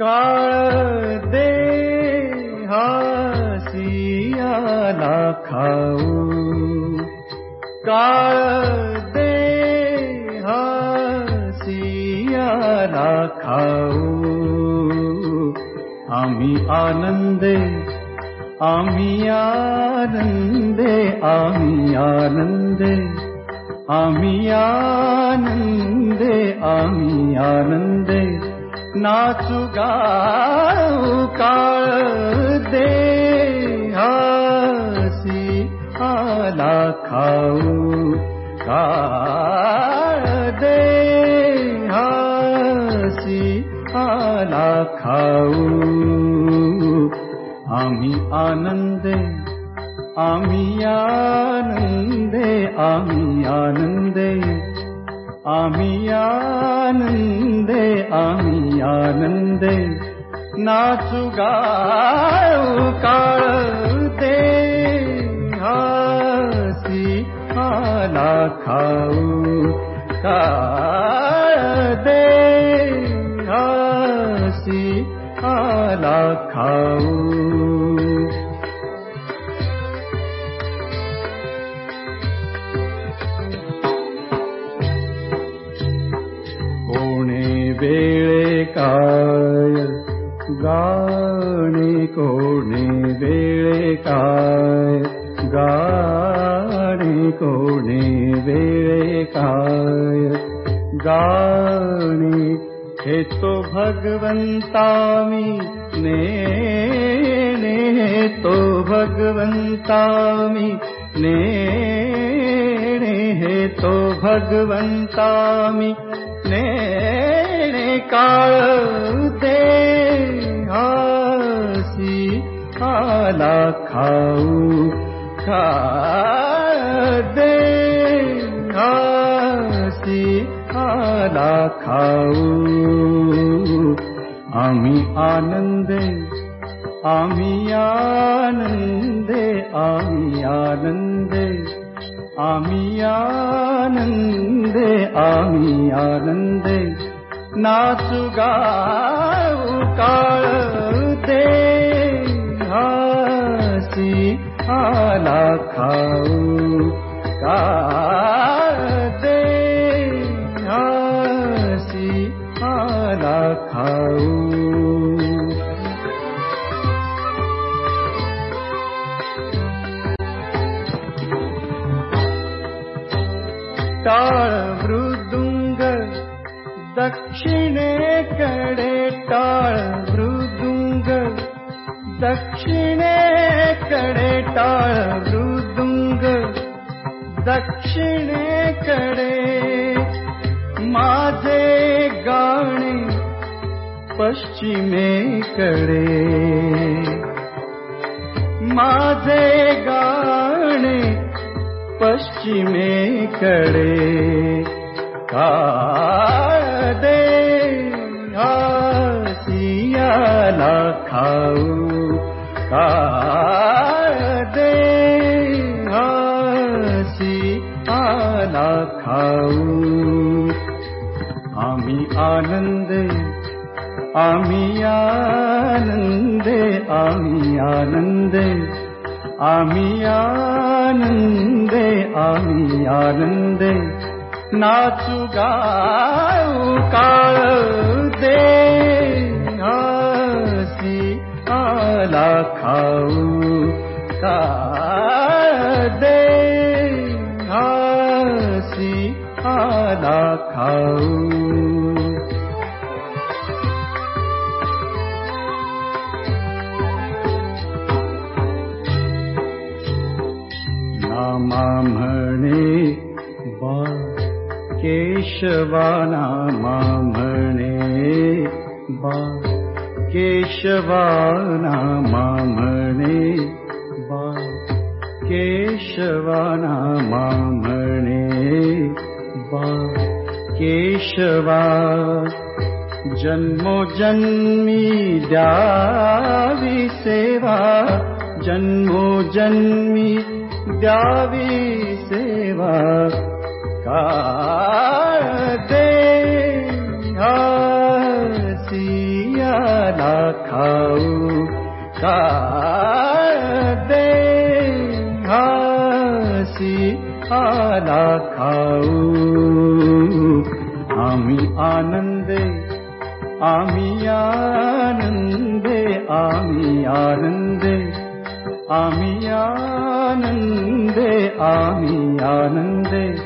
काळ दे हासियाला खाऊ काळ दे हासियाला खाऊ आम्ही आनंदे आम्ही आनंदे आम्ही आनंदे आम्ही आनंदे आम्ही आनंदे गाऊ काळ दे हासी आला खाऊ काळ दे हासी आला खाऊ। आम्ही आनंदे आम्ही आनंदे आम्ही आनंदे आम्ही आनंदे आम्ही आनंदे नाचू गाऊ काळ दे हासी आला खाऊ काळ दे हासी आला खाऊ वेळे काय गाणे कोणे वेळे काय गाणे कोणे वेळे काय गाणे हे तो भगवंता मी नेणे तो भगवंता मी नेणे हे तो भगवंता मी हासी आला खाऊ काळ दे हासी आला खाऊ। आम्ही आनंदे आम्ही आनंदे आम्ही आनंदे आम्ही आनंदे आम्ही आनंदे नाचू गाऊ काळ दे हासी आला खाऊ काळ दे हासी खाऊ टाळ मृदुंग दक्षिणेकडे टाळ मृदुंग दक्षिणेकडे टाळ मृदुंग दक्षिणेकडे माझे गाणे पश्चिमेकडे माझे गाणे पश्चिमेकडे काळ दे हासियाला खाऊ। काळ दे हासी आला खाऊ। आम्ही आनंदे आम्ही आनंदे आम्ही आनंदे आम्ही आनंदे आम्ही आनंदे नाचू गाऊ काळ दे हासी आला खाऊ काळ दे हासी आला खाऊ। नामा म्हणे केशवा नामा म्हणे बा केशवा नामा म्हणे बा केशवा नामा म्हणे बा केशवा जन्मोजन्मी द्यावी सेवा जन्मोजन्मी द्यावी सेवा काळ दे